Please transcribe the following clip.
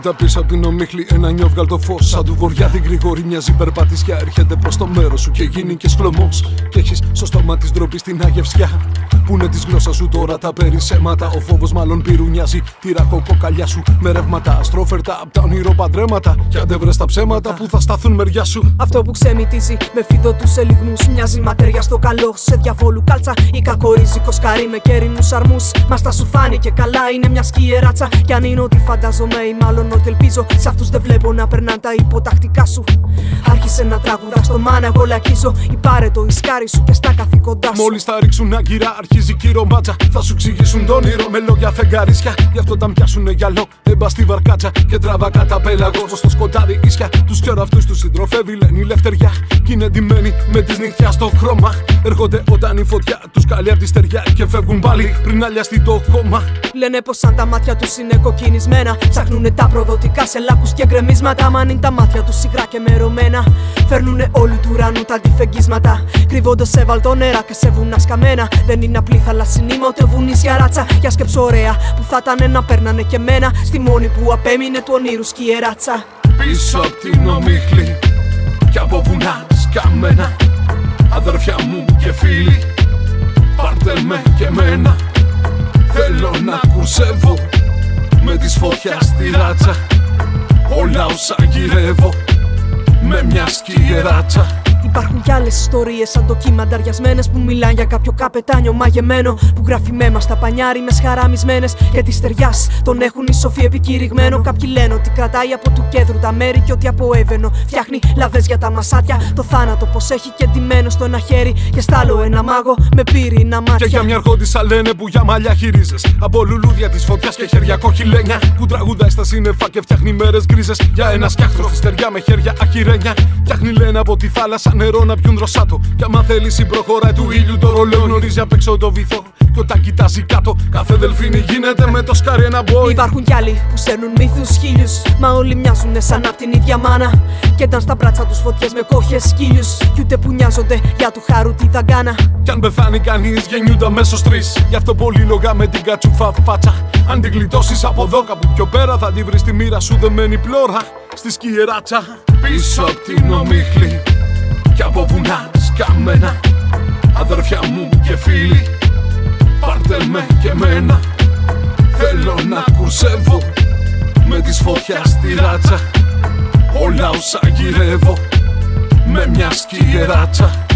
Κοίτα πίσω από την ομίχλη ένα νιόβγαλτο φως. Σαν του βοριά την γρήγορη μοιάζει περπατησιά. Έρχεται προς το μέρος σου και γίνει και σκλωμός. Και έχεις στο στόμα της ντροπή στην αγευσιά. Που είναι της γλώσσας σου τώρα τα περισσέματα. Ο φόβος μάλλον πυρουνιάζει τη ραχοκοκαλιά σου. Με ρεύματα αστρόφερτα από τα ονειροπαντρέματα. Κι αν δεν βρες τα ψέματα που θα σταθούν μεριά σου. Αυτό που ξεμητίζει με φίδο τους ελιγμούς. Μοιάζει ματέρια στο καλό. Σε διαβόλου κάλτσα ή κακορίζει κοσκάρι με κέρινου αρμού. Μα τα σου φάνηκε καλά, είναι μια σκιεράτσα. Κι αν είναι ό,τι φαντάζομαι ή μάλλον ότι ελπίζω. Σε αυτούς δεν βλέπω να περνάνε τα υποτακτικά σου. Άρχισε να τραγουδάς στο μάνα, εγώ λακίζω. Ή πάρε το ισκάρι σου και στα καθήκοντά σου. Μόλις θα ρίξουν αγκυρά, αρχίζει κύριο μάτσα. Θα σου εξηγήσουν το όνειρο με λόγια φεγγαρίσια. Γι' αυτό τα πιάσουνε γυαλό, έμπα στη βαρκάτσα. Και τραβά κατά πέλαγο στο σκοτάδι ίσια. Τους ξέρω αυτούς τους συντροφεύει, λένε η λευτεριά. Κι είναι ντυμένοι με τη νυχτιά στο χρώμα. Έρχονται όταν η φωτιά τους καλεί από τη στεριά και φεύγουν πάλι πριν αλιαστεί το χώμα. Λένε πως αν τα μάτια τους είναι κοκκινισμένα. Ψάχνουνε τα προδοτικά σε λάκου και γκρεμίσματα. Μα αν είναι τα μάτια τους σιγρά και μερωμένα. Φέρνουνε όλου του ουρανού τα αντιφεγγίσματα. Κρύβονται σε βαλτό νερά και σε βουνά σκαμμένα. Δεν είναι απλή θαλασσινή, μα ούτε βουνίσια ράτσα. Για σκέψω ωραία που θα ήταν να παίρνανε και μένα. Στη μόνη που απέμεινε του ονείρου σκιεράτσα. Πίσω απ' την ομίχλη κι από βουνά σκαμμένα. Αδερφιά μου και φίλοι, φωτιά στη ράτσα. Όλα όσα γυρεύω με μια σκιεράτσα Υπάρχουν κι άλλες ιστορίες σαν το κύμα ανταριασμένες που μιλάνε για κάποιο καπετάνιο μαγεμένο που γράφει μέμα στα πανιάρι μες σχαράμισμένε και τη στεριάς τον έχουν οι σοφοί επικηρυγμένο. Κάποιοι λένε ότι κρατάει από του κέντρου τα μέρη και ότι από έβαινο φτιάχνει λαβές για τα μασάτια. Το θάνατο πως έχει και ντυμένο στο ένα χέρι και στ' άλλο ένα μάγο με πύρινα μάτια. Και για μια αρχόντισα λένε που για μαλλιά χειρίζε. Από λουλούδια της φωτιάς και χέρια κοχυλένια που τραγουδάει στα σύννεφα και φτιάχνει μέρες γκρίζες. Για ένα σκιάχτρο στη στεριά με χέρια αχυρένια. Φτιάχνει λένε από τη θάλασσα νερό να πιούν δροσάτο. Κι άμα θέλεις η προχωράει του ήλιου το ρολόι. Γνωρίζει απ' έξω το βυθό. Κι όταν κοιτάζει κάτω, κάθε δελφίνη γίνεται με το σκάρι ένα μπόι. Υπάρχουν κι άλλοι που σέρνουν μύθους χίλιους. Μα όλοι μοιάζουν σαν απ' την ίδια μάνα. Και ήταν στα μπράτσα τους φωτιές με κόχες σκύλιου. Κι ούτε που νοιάζονται για του χάρου τη δαγκάνα. Κι αν πεθάνει κανείς, γεννιούνται αμέσως τρεις. Γι' αυτό πολύ λόγα με την κατσούφα φάτσα. Αν την γλιτώσεις από εδώ κάπου πιο πέρα, θα τη βρεις στη μοίρα σου δεμένη πλώρα. Στη σκιεράτσα. Πίσω απ' την ομίχλη κι από βουνά σκαμμένα. Αδερφιά μου και φίλοι, πάρτε με και μένα. Θέλω να κουρσεύω με τη φωτιάς στη ράτσα. Όλα όσα γυρεύω με μια σκιεράτσα.